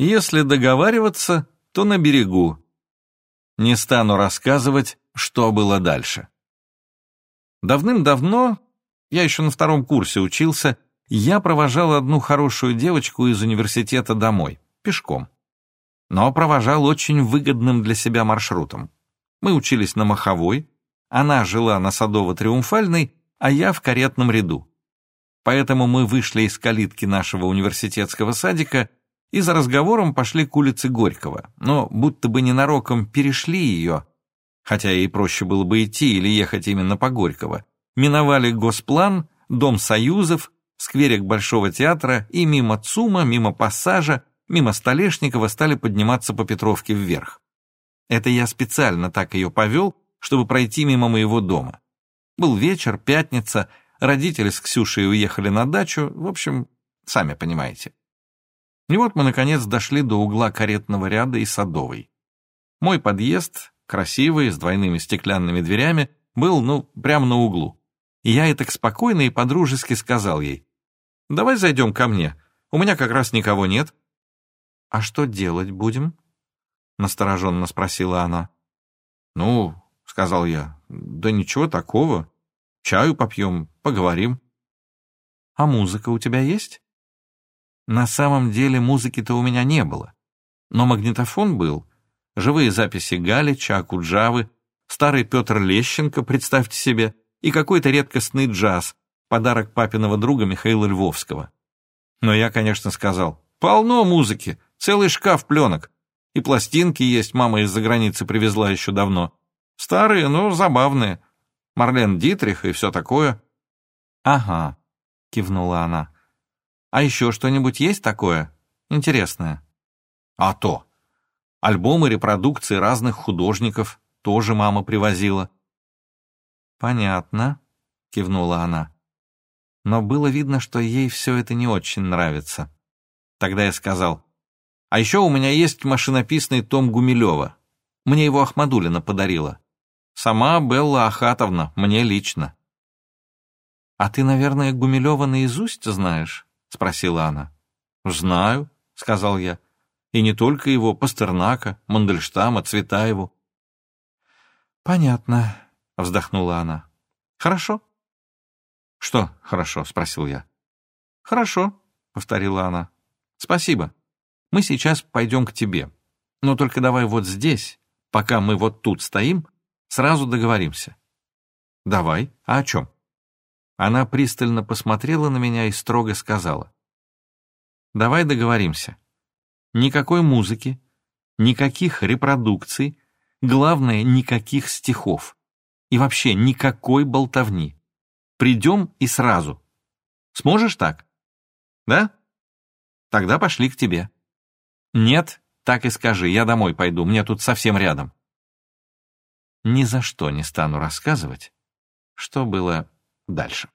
Если договариваться, то на берегу. Не стану рассказывать, что было дальше. Давным-давно, я еще на втором курсе учился, я провожал одну хорошую девочку из университета домой, пешком. Но провожал очень выгодным для себя маршрутом. Мы учились на Маховой, она жила на Садово-Триумфальной, а я в каретном ряду. Поэтому мы вышли из калитки нашего университетского садика и за разговором пошли к улице Горького, но будто бы ненароком перешли ее, хотя ей проще было бы идти или ехать именно по Горького, миновали Госплан, Дом Союзов, скверик Большого театра и мимо ЦУМа, мимо Пассажа, мимо Столешникова стали подниматься по Петровке вверх. Это я специально так ее повел, чтобы пройти мимо моего дома. Был вечер, пятница, родители с Ксюшей уехали на дачу, в общем, сами понимаете. И вот мы, наконец, дошли до угла каретного ряда и Садовой. Мой подъезд, красивый, с двойными стеклянными дверями, был, ну, прямо на углу. И я и так спокойно и подружески сказал ей, «Давай зайдем ко мне, у меня как раз никого нет». «А что делать будем?» — настороженно спросила она. «Ну, — сказал я, — да ничего такого. Чаю попьем, поговорим». «А музыка у тебя есть?» На самом деле музыки-то у меня не было. Но магнитофон был. Живые записи Галича, Акуджавы, старый Петр Лещенко, представьте себе, и какой-то редкостный джаз, подарок папиного друга Михаила Львовского. Но я, конечно, сказал, полно музыки, целый шкаф пленок. И пластинки есть, мама из-за границы привезла еще давно. Старые, но забавные. Марлен Дитрих и все такое. «Ага», — кивнула она. А еще что-нибудь есть такое? Интересное? А то. Альбомы репродукции разных художников тоже мама привозила. Понятно, кивнула она. Но было видно, что ей все это не очень нравится. Тогда я сказал, а еще у меня есть машинописный том Гумилева. Мне его Ахмадулина подарила. Сама Белла Ахатовна, мне лично. А ты, наверное, Гумилева наизусть знаешь? — спросила она. «Знаю», — сказал я. «И не только его, Пастернака, Мандельштама, Цветаеву». «Понятно», — вздохнула она. «Хорошо». «Что хорошо?» — спросил я. «Хорошо», — повторила она. «Спасибо. Мы сейчас пойдем к тебе. Но только давай вот здесь, пока мы вот тут стоим, сразу договоримся». «Давай. А о чем?» Она пристально посмотрела на меня и строго сказала. «Давай договоримся. Никакой музыки, никаких репродукций, главное, никаких стихов. И вообще никакой болтовни. Придем и сразу. Сможешь так? Да? Тогда пошли к тебе. Нет, так и скажи, я домой пойду, мне тут совсем рядом. Ни за что не стану рассказывать, что было дальше.